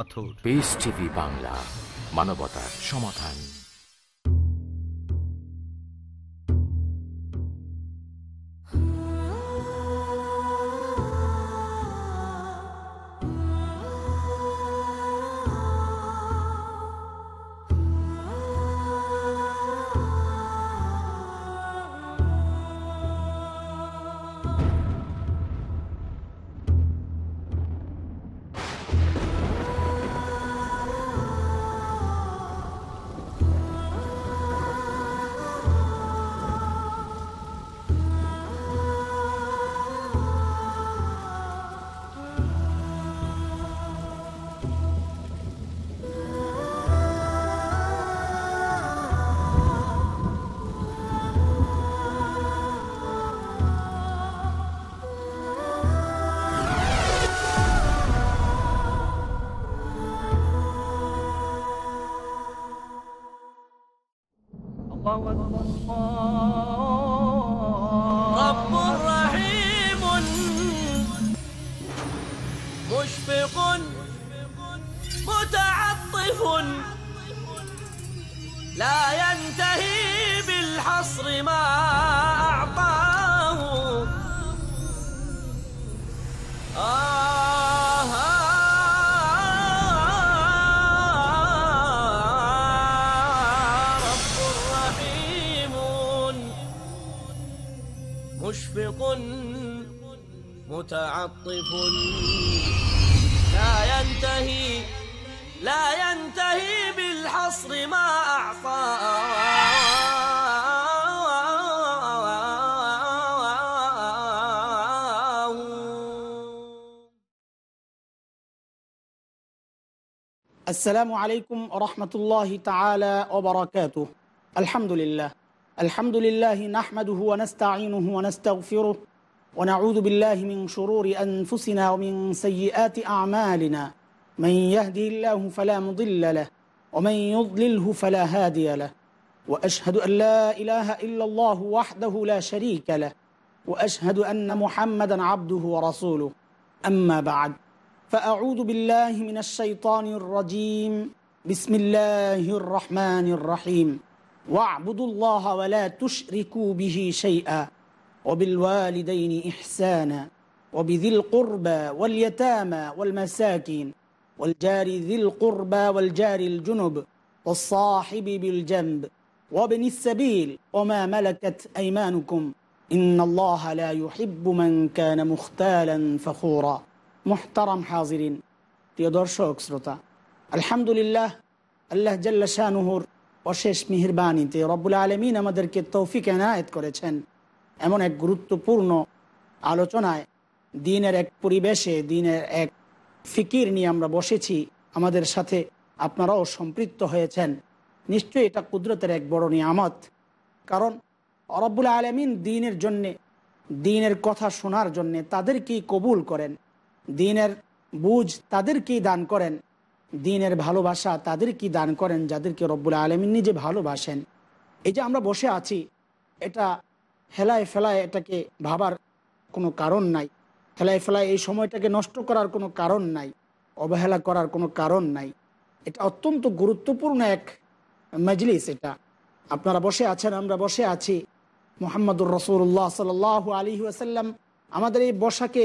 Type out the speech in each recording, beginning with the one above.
পাথর। টিভি বাংলা মানবতার সমাধান الله السلام عليكم ورحمة الله تعالى وبركاته. الحمد لله. الحمد لله نحمده ونستعينه ونستغفره ونعوذ بالله من شرور أنفسنا ومن سيئات أعمالنا. من يهدي الله فلا مضل له ومن يضلله فلا هادي له. وأشهد أن لا إله إلا الله وحده لا شريك له. وأشهد أن محمدا عبده ورسوله. أما بعد. فأعوذ بالله من الشيطان الرجيم. بسم الله الرحمن الرحيم. واعبدوا الله ولا تشركوا به شيئا. وبالوالدين إحسانا. وبذي القربى واليتامى والمساكين. والجار ذي القربى والجار الجنب. والصاحب بالجنب. وابن السبيل. وما ملكت أيمانكم. إن الله لا يحب من كان مختالا فخورا. মোহতারাম হাজিরিন। প্রিয় দর্শক, শ্রোতা, আলহামদুলিল্লাহ, আল্লাহ জাল্লা শাহনুহুর অশেষ মেহরবানিতে রব্বুল আলমিন আমাদেরকে তৌফিক এনায়েত করেছেন। এমন এক গুরুত্বপূর্ণ আলোচনায় দিনের এক পরিবেশে, দিনের এক ফিকির নিয়ে আমরা বসেছি। আমাদের সাথে আপনারাও সম্পৃক্ত হয়েছেন। নিশ্চয়ই এটা কুদরতের এক বড় নিয়ামত। কারণ অরবুল আলমিন দিনের জন্যে, দিনের কথা শোনার জন্যে তাদেরকেই কবুল করেন। দিনের বুঝ তাদেরকেই দান করেন। দিনের ভালোবাসা তাদেরকেই দান করেন যাদেরকে রব্বুল আলমিন নিজে ভালোবাসেন। এই যে আমরা বসে আছি, এটা হেলায় ফেলায় এটাকে ভাবার কোনো কারণ নাই। হেলায় ফেলায় এই সময়টাকে নষ্ট করার কোনো কারণ নাই, অবহেলা করার কোনো কারণ নাই। এটা অত্যন্ত গুরুত্বপূর্ণ এক মজলিস এটা। আপনারা বসে আছেন, আমরা বসে আছি। মোহাম্মদুর রসুল্লাহ সাল আলী আসাল্লাম আমাদের এই বসাকে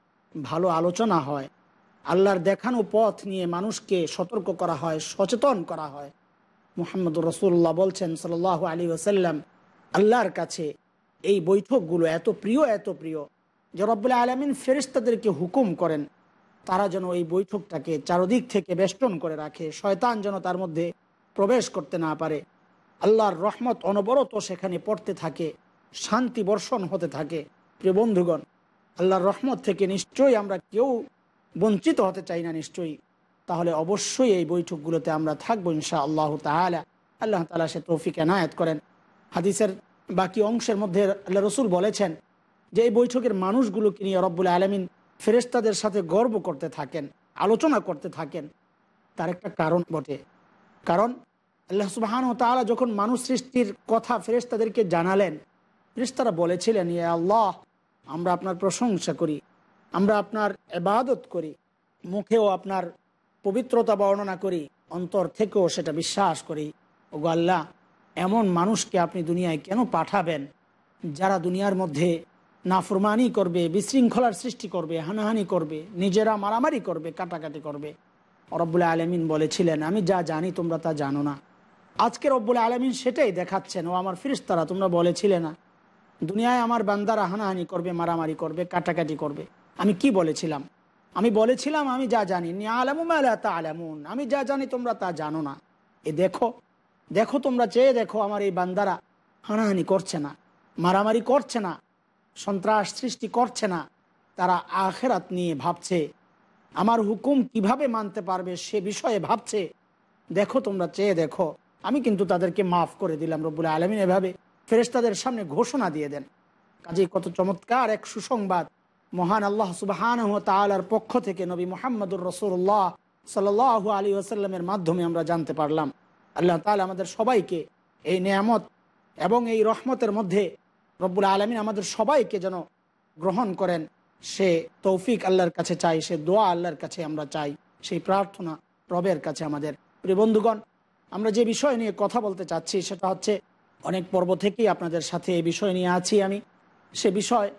ভালো আলোচনা হয়। আল্লাহর দেখানো পথ নিয়ে মানুষকে সতর্ক করা হয়, সচেতন করা হয়। মোহাম্মদ রসুল্লাহ বলছেন সাল আলী ওসাল্লাম আল্লাহর কাছে এই বৈঠকগুলো এত প্রিয় এত প্রিয় যে রব্বুল্লাহ আলমিন ফেরিস্তাদেরকে হুকুম করেন, তারা যেন এই বৈঠকটাকে চারদিক থেকে বেষ্টন করে রাখে। শয়তান যেন তার মধ্যে প্রবেশ করতে না পারে। আল্লাহর রহমত অনবরত সেখানে পড়তে থাকে, শান্তি বর্ষণ হতে থাকে। প্রিয় বন্ধুগণ আল্লাহর রহমত থেকে নিশ্চয়ই আমরা কেউ বঞ্চিত হতে চাই না নিশ্চয়ই। তাহলে অবশ্যই এই বৈঠকগুলোতে আমরা থাকব ইনশা আল্লাহ তালা আল্লাহ তালা সে তৌফিক এনায়ত করেন। হাদিসের বাকি অংশের মধ্যে আল্লাহ রসুল বলেছেন যে এই বৈঠকের মানুষগুলোকে নিয়ে রব্বুল আলমিন ফেরেস্তাদের সাথে গর্ব করতে থাকেন, আলোচনা করতে থাকেন। তার একটা কারণ বটে। কারণ আল্লাহ সুবাহান ও তালা যখন মানুষ সৃষ্টির কথা ফেরেস্তাদেরকে জানালেন ফেরেস্তারা বলেছিলেন ইয়ে আল্লাহ আমরা আপনার প্রশংসা করি, আমরা আপনার এবাদত করি, মুখেও আপনার পবিত্রতা বর্ণনা করি, অন্তর থেকেও সেটা বিশ্বাস করি। ওগো আল্লাহ, এমন মানুষকে আপনি দুনিয়ায় কেন পাঠাবেন, যারা দুনিয়ার মধ্যে নাফরমানি করবে, বিশৃঙ্খলার সৃষ্টি করবে, হানাহানি করবে, নিজেরা মারামারি করবে, কাটাকাটি করবে। রব্বুল আলমিন বলেছিলেন, আমি যা জানি তোমরা তা জানো না। আজকে রব্বুল আলমিন সেটাই দেখাচ্ছেন, ও আমার ফিরিস্তারা তোমরা বলেছিলে না দুনিয়ায় আমার বান্দারা হানাহানি করবে, মারামারি করবে, কাটাকাটি করবে। আমি কি বলেছিলাম? আমি বলেছিলাম, আমি যা জানি তা আলামুন আমি যা জানি, তোমরা তা জানো না। এ দেখো দেখো তোমরা চেয়ে দেখো, আমার এই বান্দারা হানাহানি করছে না, মারামারি করছে না, সন্ত্রাস সৃষ্টি করছে না। তারা আখেরাত নিয়ে ভাবছে, আমার হুকুম কীভাবে মানতে পারবে সে বিষয়ে ভাবছে? দেখো তোমরা চেয়ে দেখো। আমি কিন্তু তাদেরকে মাফ করে দিলাম, রব্বুল আলমিন এভাবে ফেরেস্তাদের সামনে ঘোষণা দিয়ে দেন। কাজে কত চমৎকার এক সুসংবাদ। মহান আল্লাহ সুবাহান তালার পক্ষ থেকে নবী মোহাম্মদুর রসুল্লাহ সাল আলী আসাল্লামের মাধ্যমে আমরা জানতে পারলাম। আল্লাহ তালা আমাদের সবাইকে এই নিয়ামত এবং এই রহমতের মধ্যে রব্বুল আলমিন আমাদের সবাইকে যেন গ্রহণ করেন। সে তৌফিক আল্লাহর কাছে চাই, সে দোয়া আল্লাহর কাছে আমরা চাই, সেই প্রার্থনা রবের কাছে আমাদের। প্রিয় বন্ধুগণ, আমরা যে বিষয় নিয়ে কথা বলতে চাচ্ছি সেটা হচ্ছে অনেক পর্ব থেকেই আপনাদের সাথে এই বিষয় নিয়ে আছি আমি। সে বিষয়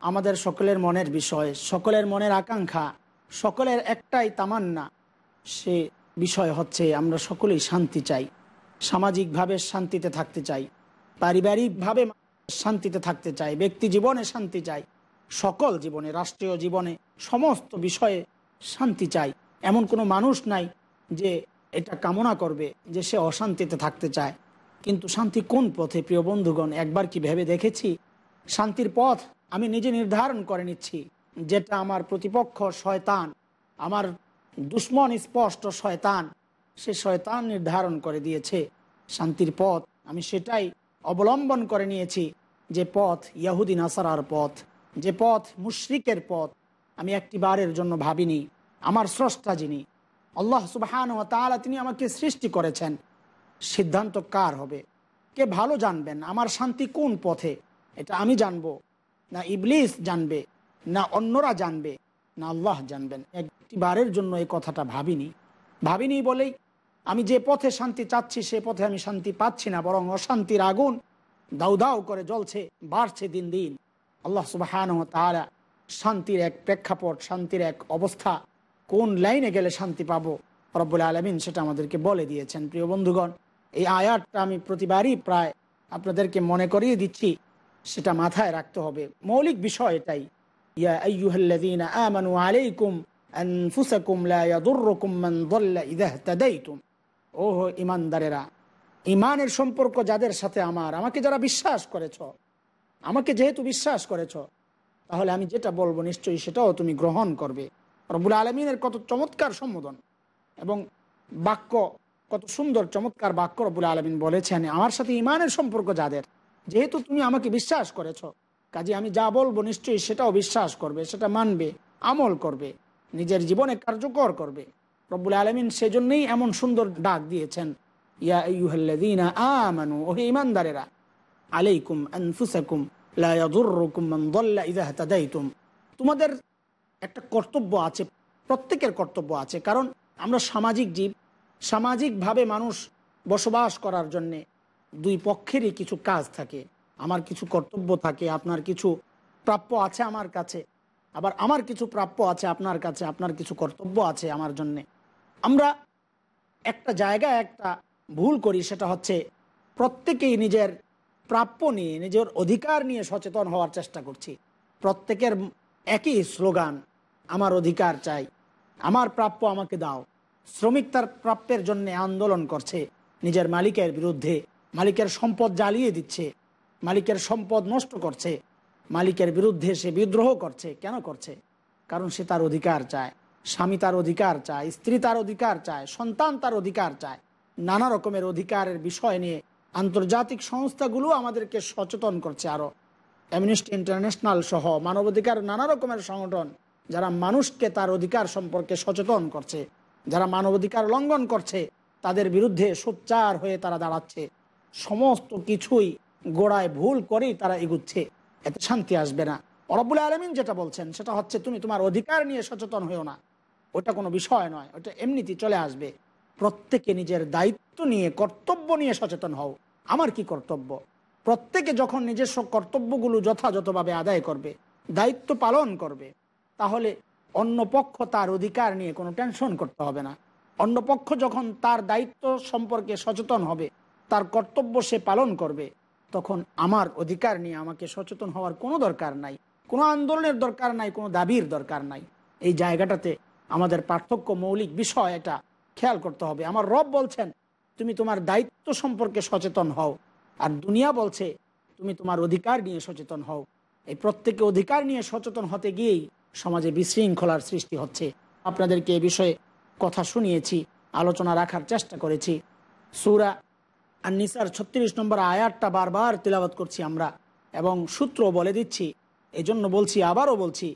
আমাদের সকলের মনের বিষয়, সকলের মনের আকাঙ্ক্ষা, সকলের একটাই তামান্না। সে বিষয় হচ্ছে আমরা সকলেই শান্তি চাই, সামাজিকভাবে শান্তিতে থাকতে চাই, পারিবারিকভাবে শান্তিতে থাকতে চাই, ব্যক্তি জীবনে শান্তি চাই, সকল জীবনে, রাষ্ট্রীয় জীবনে, সমস্ত বিষয়ে শান্তি চাই। এমন কোনো মানুষ নাই যে এটা কামনা করবে যে সে অশান্তিতে থাকতে চায়। কিন্তু শান্তি কোন পথে, প্রিয় বন্ধুগণ? একবার কি ভেবে দেখেছি? শান্তির পথ আমি নিজে নির্ধারণ করে নিচ্ছি, যেটা আমার প্রতিপক্ষ শয়তান, আমার দুশ্মন স্পষ্ট শয়তান, সে শয়তান নির্ধারণ করে দিয়েছে। শান্তির পথ আমি সেটাই অবলম্বন করে নিয়েছি, যে পথ ইয়াহুদি নাসারার পথ, যে পথ মুশরিকের পথ। আমি একটি বারের জন্য ভাবিনি, আমার স্রষ্টা যিনি, আল্লাহ সুবাহান ও তালা তিনি আমাকে সৃষ্টি করেছেন। সিদ্ধান্ত কার হবে? কে ভালো জানবেন? আমার শান্তি কোন পথে? এটা আমি জানব। না ইবলিস জানবে, না অন্যরা জানবে, না আল্লাহ জানবেন। একটি বারের জন্য এই কথাটা ভাবিনি। ভাবিনি বলেই আমি যে পথে শান্তি চাচ্ছি, সে পথে আমি শান্তি পাচ্ছি না, বরং অশান্তির আগুন দাউ দাউ করে জ্বলছে, বাড়ছে দিন দিন। আল্লাহ সুবাহান তারা শান্তির এক প্রেক্ষাপট, শান্তির এক অবস্থা, কোন লাইনে গেলে শান্তি পাবো? রব্বুল আলমিন সেটা আমাদেরকে বলে দিয়েছেন। প্রিয় বন্ধুগণ এই আয়াতটা আমি প্রতিবারই প্রায় আপনাদেরকে মনে করিয়ে দিচ্ছি, সেটা মাথায় রাখতে হবে। মৌলিক বিষয় এটাই। ও ইমানদারেরা, ইমানের সম্পর্ক যাদের সাথে আমার, আমাকে যারা বিশ্বাস করেছ, আমাকে যেহেতু বিশ্বাস করেছ, তাহলে আমি যেটা বলব নিশ্চয়ই সেটাও তুমি গ্রহণ করবে। রবুল আলমিনের কত চমৎকার সম্বোধন এবং বাক্য কত সুন্দর, চমৎকার বাক্য রবুল আলমিন বলেছেন। আমার সাথে ইমানের সম্পর্ক যাদের, যেহেতু তুমি আমাকে বিশ্বাস করেছ, কাজে আমি যা বলব নিশ্চয়ই সেটাও বিশ্বাস করবে, সেটা মানবে, আমল করবে, নিজের জীবনে কার্যকর করবে। রব্বুল আলমিন সেজন্যই এমন সুন্দর ডাক দিয়েছেন, ইয়া ইমানদারেরা তোমাদের একটা কর্তব্য আছে, প্রত্যেকের কর্তব্য আছে, কারণ আমরা সামাজিক জীব সামাজিকভাবে মানুষ বসবাস করার জন্যে দুই পক্ষেরই কিছু কাজ থাকে। আমার কিছু কর্তব্য থাকে, আপনার কিছু প্রাপ্য আছে আমার কাছে। আবার আমার কিছু প্রাপ্য আছে আপনার কাছে, আপনার কিছু কর্তব্য আছে আমার জন্যে। আমরা একটা জায়গায় একটা ভুল করি, সেটা হচ্ছে প্রত্যেকেই নিজের প্রাপ্য নিয়ে, নিজের অধিকার নিয়ে সচেতন হওয়ার চেষ্টা করছি। প্রত্যেকের একই স্লোগান, আমার অধিকার চাই, আমার প্রাপ্য আমাকে দাও। শ্রমিক তার প্রাপ্যের জন্য আন্দোলন করছে। নিজের মালিকের বিরুদ্ধে মালিকের সম্পদ জ্বালিয়ে দিচ্ছে। মালিকের সম্পদ নষ্ট করছে। মালিকের বিরুদ্ধে সে বিদ্রোহ করছে। কেন করছে? কারণ সে তার অধিকার চায়। স্বামী তার অধিকার চায়। স্ত্রী তার অধিকার চায়। সন্তান তার অধিকার চায়। নানা রকমের অধিকারের বিষয় নিয়ে আন্তর্জাতিক সংস্থাগুলো আমাদেরকে সচেতন করছে আরও অ্যামনিস্টি ইন্টারন্যাশনাল সহ মানবাধিকার নানা রকমের সংগঠন, যারা মানুষকে তার অধিকার সম্পর্কে সচেতন করছে। যারা মানবাধিকার লঙ্ঘন করছে, তাদের বিরুদ্ধে সোচ্চার হয়ে তারা দাঁড়াচ্ছে। সমস্ত কিছুই গোড়ায় ভুল করেই তারা এগুচ্ছে। এতে শান্তি আসবে না। অরবুল আলমিন যেটা বলছেন, সেটা হচ্ছে, তুমি তোমার অধিকার নিয়ে সচেতন হয়েও না। ওটা কোনো বিষয় নয়, ওটা এমনিতেই চলে আসবে। প্রত্যেকে নিজের দায়িত্ব নিয়ে, কর্তব্য নিয়ে সচেতন হও। আমার কি কর্তব্য? প্রত্যেকে যখন নিজস্ব কর্তব্যগুলো যথাযথভাবে আদায় করবে, দায়িত্ব পালন করবে, তাহলে অন্য পক্ষ তার অধিকার নিয়ে কোনো টেনশন করতে হবে না। অন্য পক্ষ যখন তার দায়িত্ব সম্পর্কে সচেতন হবে, তার কর্তব্য সে পালন করবে, তখন আমার অধিকার নিয়ে আমাকে সচেতন হওয়ার কোনো দরকার নাই, কোনো আন্দোলনের দরকার নাই, কোনো দাবির দরকার নাই। এই জায়গাটাতে আমাদের পার্থক্য মৌলিক বিষয় এটা, খেয়াল করতে হবে। আমার রব বলছেন, তুমি তোমার দায়িত্ব সম্পর্কে সচেতন হও, আর দুনিয়া বলছে, তুমি তোমার অধিকার নিয়ে সচেতন হও। এই প্রত্যেকে অধিকার নিয়ে সচেতন হতে গিয়েই সমাজে বিশৃঙ্খলার সৃষ্টি হচ্ছে। আপনাদেরকে এ বিষয়ে কথা শুনিয়েছি, আলোচনা রাখার চেষ্টা করেছি। সুরা আর নিসার ছত্রিশ নম্বর আয়াতটা বারবার তিলাবাত করছি আমরা এবং সূত্র বলে দিচ্ছি। এজন্য বলছি, আবারও বলছি,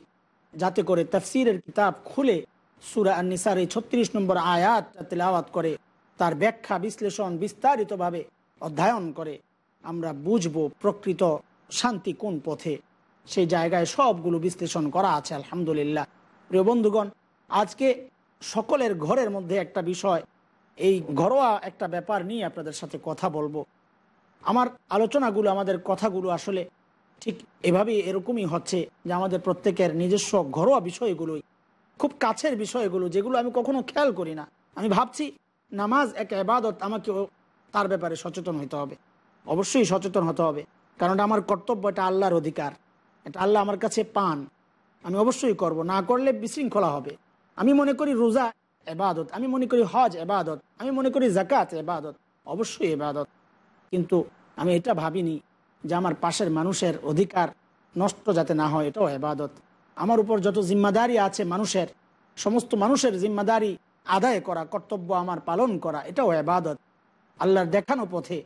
যাতে করে তফসিরের কিতাব খুলে সুরা আর নিসার এই ছত্রিশ নম্বর আয়াতটা তেলাওয়াত করে, তার ব্যাখ্যা বিশ্লেষণ বিস্তারিতভাবে অধ্যয়ন করে আমরা বুঝব প্রকৃত শান্তি কোন পথে। সেই জায়গায় সবগুলো বিশ্লেষণ করা আছে, আলহামদুলিল্লাহ। প্রিয় বন্ধুগণ, আজকে সকলের ঘরের মধ্যে একটা বিষয়, এই ঘরোয়া একটা ব্যাপার নিয়ে আপনাদের সাথে কথা বলব। আমার আলোচনাগুলো, আমাদের কথাগুলো আসলে ঠিক এভাবেই এরকমই হচ্ছে যে আমাদের প্রত্যেকের নিজস্ব ঘরোয়া বিষয়গুলোই, খুব কাছের বিষয়গুলো যেগুলো আমি কখনো খেয়াল করি না। আমি ভাবছি নামাজ এক এবাদত, আমাকে তার ব্যাপারে সচেতন হতে হবে। অবশ্যই সচেতন হতে হবে কারণটা আমার কর্তব্য এটা আল্লাহর অধিকার। এটা আল্লাহ আমার কাছে পান। আমি অবশ্যই করব, না করলে বিশৃঙ্খলা হবে। আমি মনে করি রোজা এবাদত, আমি মনে করি হজ এবাদত, আমি মনে করি জাকাত এবাদত, অবশ্যই এবাদত। কিন্তু আমি এটা ভাবিনি যে আমার পাশের মানুষের অধিকার নষ্ট যাতে না হয়, এটাও এবাদত। আমার উপর যত জিম্মাদারি আছে মানুষের, সমস্ত মানুষের জিম্মাদারি আদায় করা, কর্তব্য আমার পালন করা, এটাও এবাদত। আল্লাহর দেখানো পথে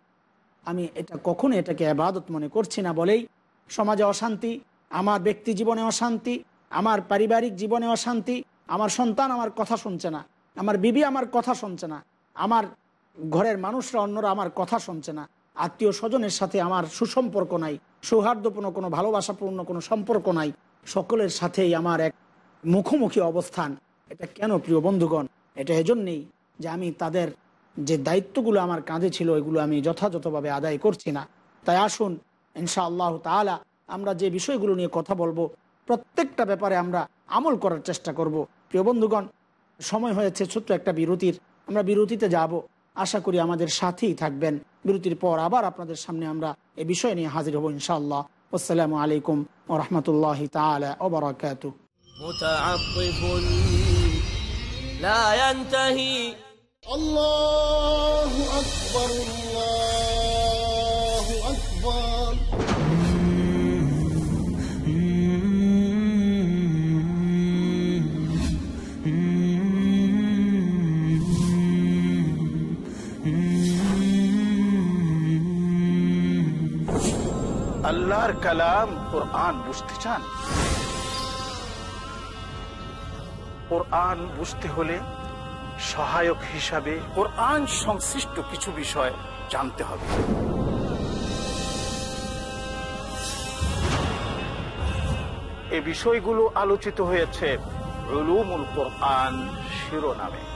আমি এটা কখনো এটাকে আবাদত মনে করছি না বলেই সমাজে অশান্তি, আমার ব্যক্তি জীবনে অশান্তি, আমার পারিবারিক জীবনে অশান্তি, আমার সন্তান আমার কথা শুনছে না, আমার বিবি আমার কথা শুনছে না, আমার ঘরের মানুষরা অন্যরা আমার কথা শুনছে না, আত্মীয় স্বজনের সাথে আমার সুসম্পর্ক নাই, সৌহার্দ্যপূর্ণ কোনো ভালোবাসাপূর্ণ কোনো সম্পর্ক নাই, সকলের সাথেই আমার এক মুখোমুখি অবস্থান। এটা কেন প্রিয় বন্ধুগণ? এটা এজন্যেই যে আমি তাদের যে দায়িত্বগুলো আমার কাঁধে ছিল এগুলো আমি যথাযথভাবে আদায় করছি না। তাই আসুন ইনশা আল্লাহ তালা আমরা যে বিষয়গুলো নিয়ে কথা বলবো প্রত্যেকটা ব্যাপারে আমরা আমল করার চেষ্টা করব প্রিয় বন্ধুগণ সময় হয়েছে ছোট্ট একটা বিরতির আমরা বিরতিতে যাব আশা করি আমাদের সাথেই থাকবেন বিরতির পর আবার আপনাদের সামনে আমরা এ বিষয় নিয়ে হাজির হব ইনশাআল্লাহ আসসালামু আলাইকুম ও রহমতুল্লাহ তালা ওবরাকাত متعطف لا ينتهي الله أكبر الله কালাম বুঝতে চান বুঝতে হলে সহায়ক হিসাবে কোরআন সংশ্লিষ্ট কিছু বিষয় জানতে হবে এ বিষয়গুলো আলোচিত হয়েছে রুলুমুল কোরআন শিরোনামে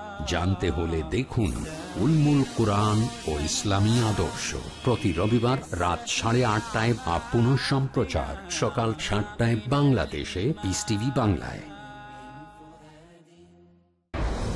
জানতে হলে দেখুন উলমুল কোরআন ও ইসলামী আদর্শ। প্রতি রবিবার রাত সাড়ে আটটায় বা পুনঃ সম্প্রচার সকাল সাতটায় বাংলাদেশে পিস টিভি বাংলায়।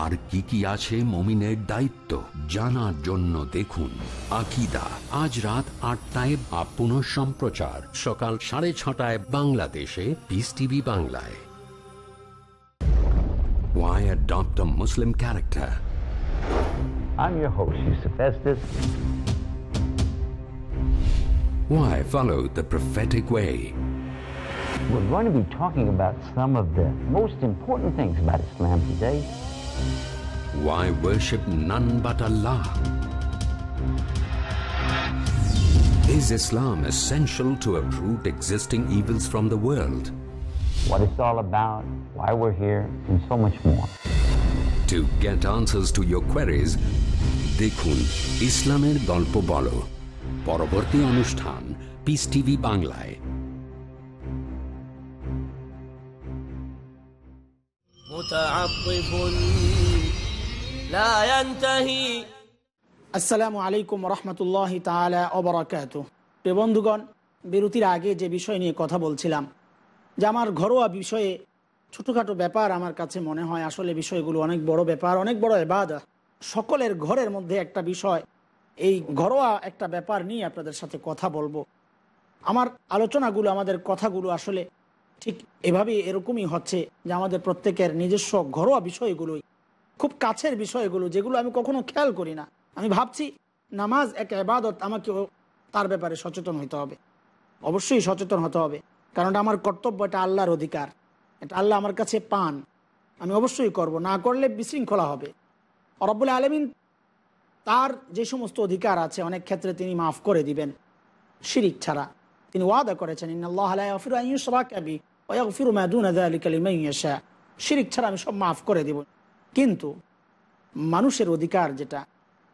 আর কি কি আছে মমিনের দায়িত্ব জানার জন্য দেখুন আকিদা আজ রাত আটটায় বা পুনঃ সম্প্রচার সকাল সাড়ে ছটায় বাংলাদেশে পিস টিভি বাংলায় Why adopt a Muslim character? I'm your host, Yusuf Estes. Why follow the prophetic way? We're going to be talking about some of the most important things about Islam today. Why worship none but Allah? Is Islam essential to uproot existing evils from the world? What it's all about, why we're here, and so much more. To get answers to your queries, দেখুন ইসলামের গল্প বলো পরবর্তী অনুষ্ঠান piece TV বাংলায় متعطف لا ينتهي আসসালামু আলাইকুম রহমতুল্লাহ তালা অবরাকাত প্রিয় বন্ধুগণ বিরতির আগে যে বিষয় নিয়ে কথা বলছিলাম যে আমার ঘরোয়া বিষয়ে ছোটোখাটো ব্যাপার আমার কাছে মনে হয় আসলে বিষয়গুলো অনেক বড় ব্যাপার অনেক বড় এবাদ সকলের ঘরের মধ্যে একটা বিষয় এই ঘরোয়া একটা ব্যাপার নিয়ে আপনাদের সাথে কথা বলবো আমার আলোচনাগুলো আমাদের কথাগুলো আসলে ঠিক এভাবেই এরকমই হচ্ছে যে আমাদের প্রত্যেকের নিজস্ব ঘরোয়া বিষয়গুলোই, খুব কাছের বিষয়গুলো যেগুলো আমি কখনো খেয়াল করি না। আমি ভাবছি নামাজ এক এবাদত আমাকে তার ব্যাপারে সচেতন হতে হবে। অবশ্যই সচেতন হতে হবে, কারণ আমার কর্তব্য এটা আল্লাহর অধিকার। এটা আল্লাহ আমার কাছে পান। আমি অবশ্যই করব, না করলে বিশৃঙ্খলা হবে। রব্বুল আলমিন তার যে সমস্ত অধিকার আছে, অনেক ক্ষেত্রে তিনি মাফ করে দিবেন। শিরিক ছাড়া তিনি ওয়াদা করেছেন আমি সব মাফ করে দিব। কিন্তু মানুষের অধিকার যেটা,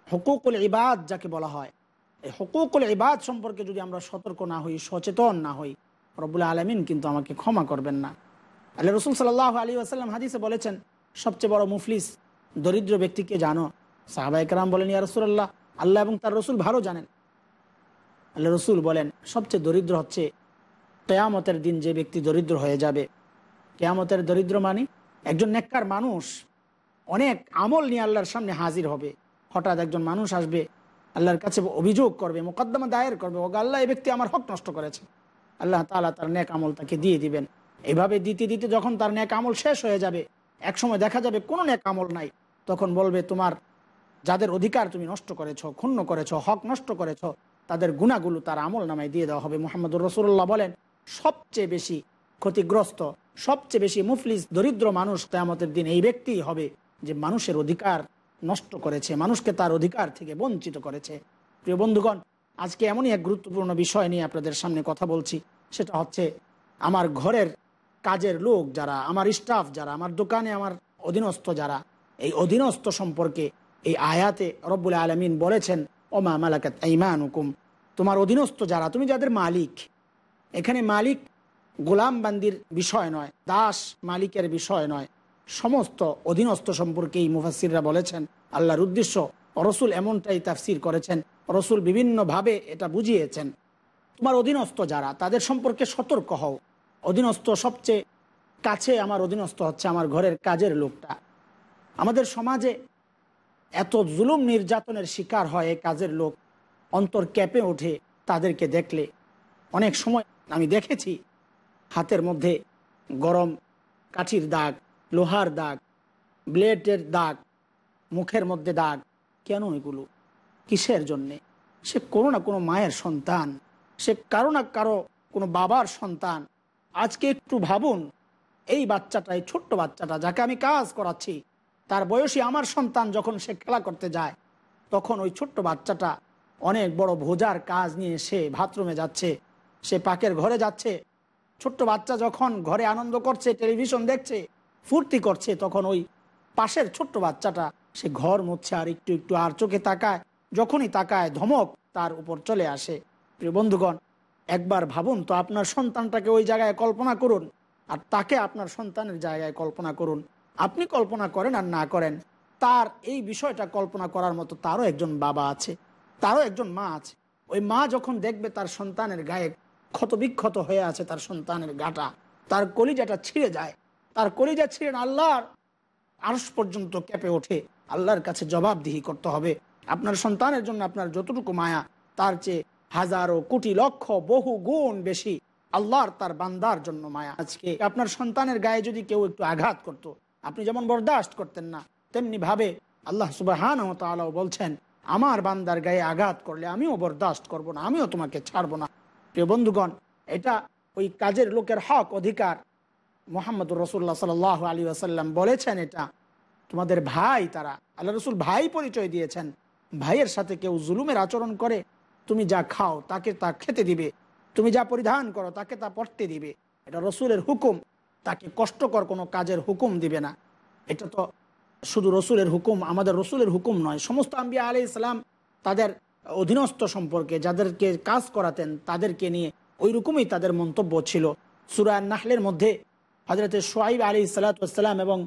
হকুকুল ইবাদ যাকে বলা হয়, এই হকুকুল ইবাদ সম্পর্কে যদি আমরা সতর্ক না হই, সচেতন না হই, রব্বুল আলমিন কিন্তু আমাকে ক্ষমা করবেন না। আল্লাহ রসুল সাল্লাহ আলী আসাল্লাম হাদিসে বলেছেন, সবচেয়ে বড় মুফলিস দরিদ্র ব্যক্তিকে জানো? সাহাবা একরাম বলেন, ইয়া রসুল্লাহ আল্লাহ এবং তার রসুল ভালো জানেন। আল্লাহ রসুল বলেন, সবচেয়ে দরিদ্র হচ্ছে কেয়ামতের দিন যে ব্যক্তি দরিদ্র হয়ে যাবে। কেয়ামতের দরিদ্র মানে একজন নেককার মানুষ। অনেক আমল নিয়ে আল্লাহর সামনে হাজির হবে। হঠাৎ একজন মানুষ আসবে, আল্লাহর কাছে অভিযোগ করবে, মোকদ্দমা দায়ের করবে ও আল্লাহ এই ব্যক্তি আমার হক নষ্ট করেছে। আল্লাহ তালা তার নেক আমল তাকে দিয়ে দিবেন। এভাবে দিতে দিতে যখন তার নেক আমল শেষ হয়ে যাবে, একসময় দেখা যাবে কোনো নেক আমল নাই। তখন বলবে, তোমার যাদের অধিকার তুমি নষ্ট করেছ, ক্ষুণ্ণ করেছ, হক নষ্ট করেছ, তাদের গুণাগুলো তার আমল নামায় দিয়ে দেওয়া হবে। মোহাম্মদুর রসুল্লাহ বলেন সবচেয়ে বেশি ক্ষতিগ্রস্ত, সবচেয়ে বেশি মুফলিস দরিদ্র মানুষ কেয়ামতের দিন এই ব্যক্তিই হবে যে মানুষের অধিকার নষ্ট করেছে, মানুষকে তার অধিকার থেকে বঞ্চিত করেছে। প্রিয় বন্ধুগণ, আজকে এমনই এক গুরুত্বপূর্ণ বিষয় নিয়ে আপনাদের সামনে কথা বলছি। সেটা হচ্ছে আমার ঘরের কাজের লোক যারা, আমার স্টাফ যারা, আমার দোকানে আমার অধীনস্থ যারা, এই অধীনস্থ সম্পর্কে এই আয়াতে রব্বুল আলমিন বলেছেন, ওমা মালাকাত ইমান হুকুম তোমার অধীনস্থ যারা, তুমি যাদের মালিক এখানে মালিক গোলাম বান্দির বিষয় নয়, দাস মালিকের বিষয় নয়। সমস্ত অধীনস্থ সম্পর্কেই মুফাসিররা বলেছেন, আল্লাহর উদ্দেশ্য, রসুল এমনটাই তাফসির করেছেন, রসুল বিভিন্নভাবে এটা বুঝিয়েছেন। তোমার অধীনস্থ যারা, তাদের সম্পর্কে সতর্ক হও। অধীনস্থ সবচেয়ে কাছে আমার অধীনস্থ হচ্ছে আমার ঘরের কাজের লোকটা। আমাদের সমাজে এত জুলুম নির্যাতনের শিকার হয় এই কাজের লোক, অন্তর ক্যাপে ওঠে তাদেরকে দেখলে। অনেক সময় আমি দেখেছি। হাতের মধ্যে গরম কাঠির দাগ, লোহার দাগ, ব্লেডের দাগ, মুখের মধ্যে দাগ। কেন এগুলো? কিসের জন্যে? সে কোনো না কোনো মায়ের সন্তান। সে কারও না কারও কোনো বাবার সন্তান। আজকে একটু ভাবুন, এই বাচ্চাটা, এই ছোট্ট বাচ্চাটা যাকে আমি কাজ করাচ্ছি, তার বয়সী আমার সন্তান যখন সে খেলা করতে যায়, তখন ওই ছোট্ট বাচ্চাটা অনেক বড় ভোজার কাজ নিয়ে সে বাথরুমে যাচ্ছে। সে পাকের ঘরে যাচ্ছে। ছোট্ট বাচ্চা যখন ঘরে আনন্দ করছে, টেলিভিশন দেখছে, ফুর্তি করছে, তখন ওই পাশের ছোট্ট বাচ্চাটা, সে ঘর মুচ্ছে আর একটু একটু আর চোখে তাকায়। যখনই তাকায়, ধমক তার উপর চলে আসে। প্রিয় বন্ধুগণ, একবার ভাবুন তো আপনার সন্তানটাকে ওই জায়গায় কল্পনা করুন। আর তাকে আপনার সন্তানের জায়গায় কল্পনা করুন। আপনি কল্পনা করেন আর না করেন, তার এই বিষয়টা কল্পনা করার মতো তারও একজন বাবা আছে, তারও একজন মা আছে। ওই মা যখন দেখবে তার সন্তানের গায়ে ক্ষত বিক্ষত হয়ে আছে তার সন্তানের গাটা। তার কলিজাটা ছিঁড়ে যায়। তার কলিজা ছিঁড়ে না, আল্লাহর আরস পর্যন্ত কেঁপে ওঠে। আল্লাহর কাছে জবাবদিহি করতে হবে। আপনার সন্তানের জন্য আপনার যতটুকু মায়া, তার চেয়ে হাজারো, কোটি, লক্ষ, বহু গুণ বেশি আল্লাহর তার বান্দার জন্য মায়া। আজকে আপনার সন্তানের গায়ে যদি কেউ একটু আঘাত করত। আপনি যেমন বরদাস্ত করতেন না তেমনি ভাবে আল্লাহ সুবাহান তালাও বলছেন, আমার বান্দার গায়ে আঘাত করলে আমিও বরদাস্ত করব না, আমিও তোমাকে ছাড়বো না। প্রিয় বন্ধুগণ, এটা ওই কাজের লোকের হক, অধিকার। মোহাম্মদ রসুল্লাহ সাল আলী আসাল্লাম বলেছেন এটা। তোমাদের ভাই তারা, আল্লাহ রসুল ভাই পরিচয় দিয়েছেন। ভাইয়ের সাথে কেউ জুলুমের আচরণ করে, তুমি যা খাও তাকে তা খেতে দিবে। তুমি যা পরিধান করো তাকে তা পড়তে দিবে। এটা রসুলের হুকুম, তাকে কষ্টকর কোনো কাজের হুকুম দিবে না। এটা তো শুধু রসুলের হুকুম, আমাদের রসুলের হুকুম নয়। সমস্ত আম্বিয়া আলি ইসলাম তাদের অধীনস্থ সম্পর্কে যাদেরকে কাজ করাতেন, তাদেরকে নিয়ে ওই রকমই তাদের মন্তব্য ছিল। সুরায় নাহলের মধ্যে হজরতে সোয়াইব আলী সালাতাম এবং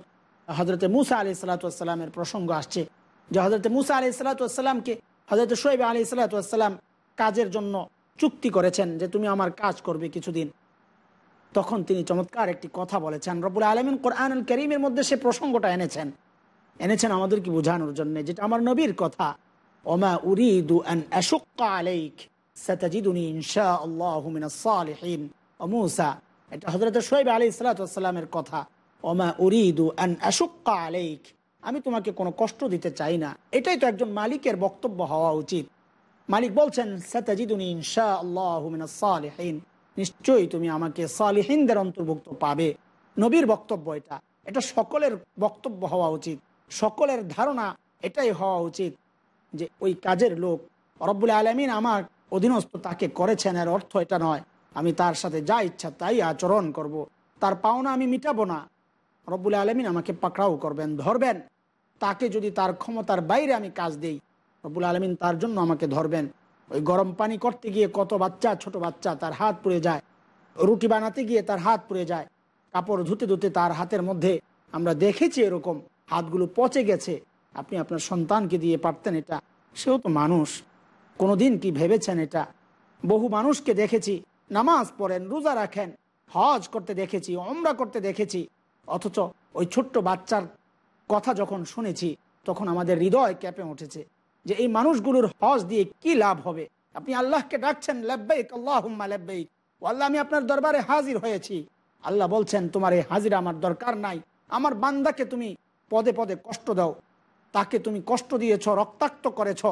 হজরতে মুসা আলি সালাতামের প্রসঙ্গ আসছে যে হজরতে মুসা আলি সালাতামকে হজরত সোয়েব আলী সালাতাম কাজের জন্য চুক্তি করেছেন যে তুমি আমার কাজ করবে কিছুদিন। তখন তিনি চমৎকার একটি কথা বলেছেন রবুল আলমিন কোরআন করিমের মধ্যে সে প্রসঙ্গটা এনেছেন। এনেছেন আমাদেরকে বোঝানোর জন্য, যেটা আমার নবীর কথা। ওমা উরিদু আন আশুক্কা আলাইক সাতাজিদুনি ইনশাআল্লাহু মিনাস সালিহিন ও মুসা এটা কথা। আমি তোমাকে কোনো কষ্ট দিতে চাই না। এটাই তো একজন মালিকের বক্তব্য হওয়া উচিত। মালিক বলছেন সালিহিন। নিশ্চয়ই তুমি আমাকে সালিহিনদের অন্তর্ভুক্ত পাবে। নবীর বক্তব্য এটা। এটা সকলের বক্তব্য হওয়া উচিত। সকলের ধারণা এটাই হওয়া উচিত। যে ওই কাজের লোক, রব্বুল আলমিন আমার অধীনস্থ তাকে করেছেন, এর অর্থ এটা নয়। আমি তার সাথে যা ইচ্ছা তাই আচরণ করব। তার পাওনা আমি মিটাবো না। রব্বুল আলমিন আমাকে পাকড়াও করবেন, ধরবেন। তাকে যদি তার ক্ষমতার বাইরে আমি কাজ দেই, রব্বুল আলমিন তার জন্য আমাকে ধরবেন। ওই গরম পানি করতে গিয়ে কত বাচ্চা, ছোট বাচ্চা তার হাত পুড়ে যায়। রুটি বানাতে গিয়ে তার হাত পুড়ে যায়। কাপড় ধুতে ধুতে তার হাতের মধ্যে আমরা দেখেছি এরকম। হাতগুলো পচে গেছে। আপনি আপনার সন্তানকে দিয়ে পারতেন এটা। সেও তো মানুষ। কোনো দিন কি ভেবেছেন এটা? বহু মানুষকে দেখেছি, নামাজ পড়েন, রোজা রাখেন, হজ করতে দেখেছি অমরা করতে দেখেছি। অথচ ওই ছোট্ট বাচ্চার কথা যখন শুনেছি, তখন আমাদের হৃদয় ক্যাপে উঠেছে যে এই মানুষগুলোর হজ দিয়ে কি লাভ হবে? আপনি আল্লাহকে ডাকছেন, লেব্বাইক আল্লাহুম্মা লেব্বাইক। ও আল্লাহ, আমি আপনার দরবারে হাজির হয়েছি। আল্লাহ বলছেন, তোমার এই হাজিরা আমার দরকার নাই। আমার বান্দাকে তুমি পদে পদে কষ্ট দাও। তাকে তুমি কষ্ট দিয়েছ, রক্তাক্ত করেছ।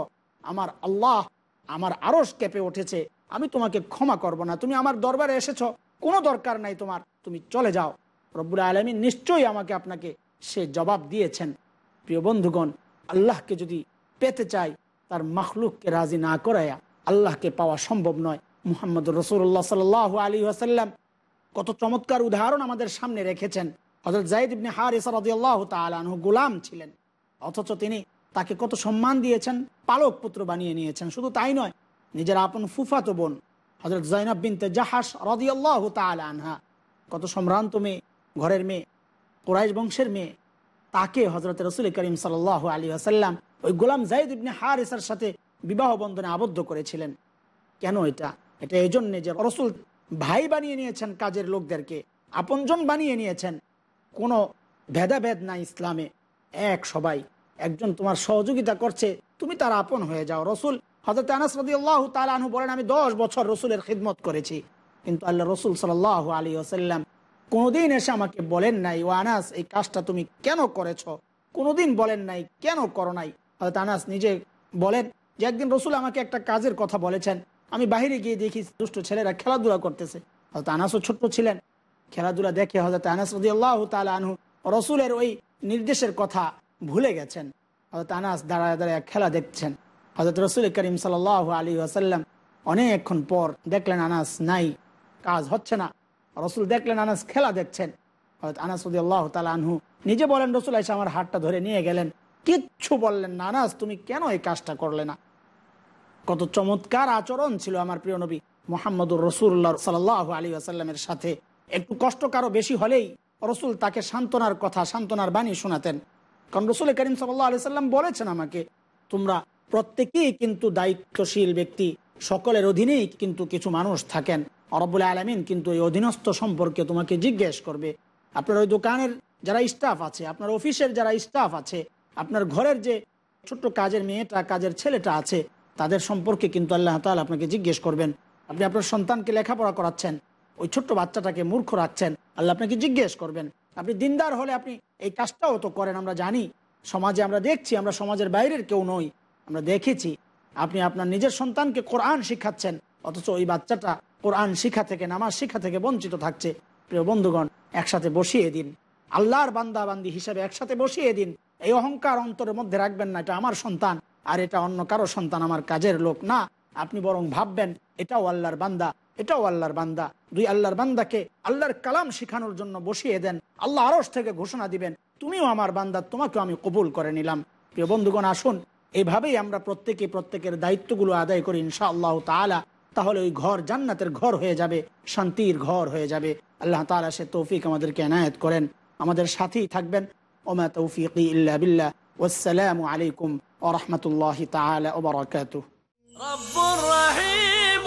আমার আল্লাহ আমার আরস কেঁপে উঠেছে। আমি তোমাকে ক্ষমা করব না। তুমি আমার দরবারে এসেছ। কোনো দরকার নাই তোমার। তুমি চলে যাও। রব্বুল আলমী নিশ্চয়ই আমাকে আপনাকে সে জবাব দিয়েছেন। প্রিয় বন্ধুগণ, আল্লাহকে যদি পেতে চাই, তার মখলুককে রাজি না করাইয়া আল্লাহকে পাওয়া সম্ভব নয়। মুহাম্মদ রসুল্লাহ সাল আলী আসাল্লাম কত চমৎকার উদাহরণ আমাদের সামনে রেখেছেন। হজরত জাইদ ইবনে হারিসা রাদিয়াল্লাহু তাআলা আনহু গোলাম ছিলেন। অথচ তিনি তাকে কত সম্মান দিয়েছেন, পালক পুত্র বানিয়ে নিয়েছেন। শুধু তাই নয়, নিজের আপন ফুফাতো বোন হজরত জাইনাব বিনতে জাহাস রাদিয়াল্লাহু তাআলা আনহা, কত সম্ভ্রান্ত মেয়ে, ঘরের মেয়ে, কোরাইশ বংশের মেয়ে, তাকে হজরত রসুল করিম সাল আলী আসাল্লাম ওই গোলাম জাইদ ইবনে হারিসার সাথে বিবাহ বন্ধনে আবদ্ধ করেছিলেন। কেন এটা? এটা এই জন্যে যে রসুল ভাই বানিয়ে নিয়েছেন কাজের লোকদেরকে, আপনজন বানিয়ে নিয়েছেন। কোনো ভেদাভেদ নাই ইসলামে। এক সবাই। একজন তোমার সহযোগিতা করছে, তুমি তার আপন হয়ে যাও। রসুল হজরত আনাস রদি আল্লাহ তালু বলেন, আমি দশ বছর রসুলের খিদমত করেছি। কিন্তু আল্লাহ রসুল সাল আলী আসাল্লাম কোনোদিন এসে আমাকে বলেন নাই, ও আনাস, এই কাজটা তুমি কেন করেছ? কোনোদিন বলেন নাই, কেন করো নাই? হয়তো আনাস নিজে বলেন যে, একদিন রসুল আমাকে একটা কাজের কথা বলেছেন। আমি বাইরে গিয়ে দেখি দুষ্ট ছেলেরা খেলাধুলা করতেছে। হয়তো আনাসও ছোট্ট ছিলেন। খেলাধুলা দেখে হজরত আনাস রদি আল্লাহ তালা আনহু, রসুলের ওই নির্দেশের কথা ভুলে গেছেন। হজরত আনাস দাঁড়ায় দাঁড়ায় খেলা দেখছেন। হজরত রসুল করিম সাল আলী আসাল্লাম অনেকক্ষণ পর দেখলেন আনাস নাই, কাজ হচ্ছে না। রসুল দেখলেন আনাস খেলা দেখছেন। হয়তো আনাস রদি আল্লাহ তালা আনহু নিজে বলেন, রসুল এসে আমার হাতটা ধরে নিয়ে গেলেন। কিচ্ছু বললেন না। আনাস, তুমি কেন এই কাজটা করলে না? কত চমৎকার আচরণ ছিল আমার প্রিয় নবী মোহাম্মদুর রসুল্লাহ সাল্লাহ আলী আসাল্লামের সাথে। একটু কষ্ট কারও বেশি হলেই রসুল তাকে সান্ত্বনার কথা, সান্ত্বনার বাণী শোনাতেন। কারণ রসুল করিম সাল্লাহ আলি সাল্লাম বলেছেন আমাকে, তোমরা প্রত্যেকেই কিন্তু দায়িত্বশীল ব্যক্তি, সকলের অধীনেই কিন্তু কিছু মানুষ থাকেন। অরবুল আলমিন কিন্তু এই অধীনস্থ সম্পর্কে তোমাকে জিজ্ঞেস করবে। আপনার ওই দোকানের যারা স্টাফ আছে, আপনার অফিসের যারা স্টাফ আছে, আপনার ঘরের যে ছোট্ট কাজের মেয়েটা, কাজের ছেলেটা আছে, তাদের সম্পর্কে কিন্তু আল্লাহ তালা আপনাকে জিজ্ঞেস করবেন। আপনি আপনার সন্তানকে লেখাপড়া করাচ্ছেন ওই ছোট্ট বাচ্চাটাকে মূর্খ রাখছেন। আল্লাহ আপনাকে জিজ্ঞেস করবেন। আপনি দিনদার হলে আপনি এই কাজটাও তো করেন, আমরা জানি। সমাজে আমরা দেখছি, আমরা সমাজের বাইরের কেউ নই। আমরা দেখেছি, আপনি আপনার নিজের সন্তানকে কোরআন শিখাচ্ছেন, অথচ ওই বাচ্চাটা কোরআন শিখা থেকে, নামাজ শিখা থেকে বঞ্চিত থাকছে। প্রিয় বন্ধুগণ, একসাথে বসিয়ে দিন। আল্লাহর বান্দা বান্দি হিসেবে একসাথে বসিয়ে দিন। এই অহংকার অন্তরের মধ্যে রাখবেন না, এটা আমার সন্তান, আর এটা অন্য কারও সন্তান, আমার কাজের লোক না। আপনি বরং ভাববেন, এটাও আল্লাহর বান্দা। এটাও আল্লাহর বান্দা দুই আল্লাহর বান্দাকে আল্লাহর কালাম শিখানোর জন্য বসিয়ে দেন আল্লাহ আরস থেকে ঘোষণা দিবেন তুমিও আমার বান্দা তোমাকেও আমি কবুল করে নিলাম প্রিয় বন্ধুগণ আসুন এভাবেই আমরা প্রত্যেকে প্রত্যেকের দায়িত্বগুলো আদায় করি ইনশা আল্লাহ তালা তাহলে ওই ঘর জান্নাতের ঘর হয়ে যাবে শান্তির ঘর হয়ে যাবে আল্লাহ তালা সে তৌফিক আমাদেরকে এনায়ত করেন আমাদের সাথেই থাকবেন ওমা তৌফিক ইল্লা বিল্লাহ ওসালামু আলাইকুম ওরহমতুল্লাহ তালা ওবরাকাতুহ رب رحيم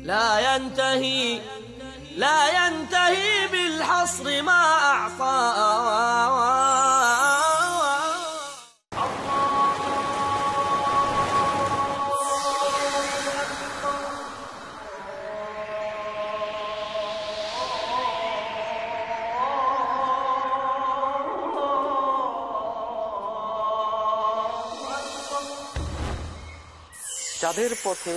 لا ينتهي لا ينتهي بالحصر ما أعطى যাদের পথে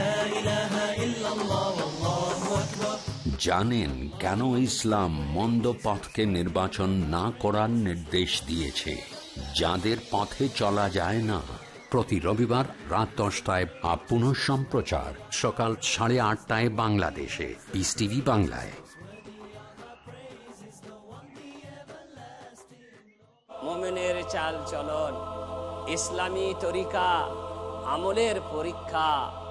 জানেন কেন ইসলাম মন্দ পথকে নির্বাচন না করার নির্দেশ দিয়েছে। যাদের পথে চলা যায় না। প্রতি রবিবার রাত দশটায় বা পুনঃ সম্প্রচার। সকাল সাড়ে আটটায় বাংলাদেশে। পিস টিভি বাংলায়। মোমেনের চাল চলন, ইসলামী তরিকা, আমলের পরীক্ষা।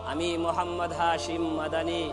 আমি মোহাম্মদ হাশিম মাদানি।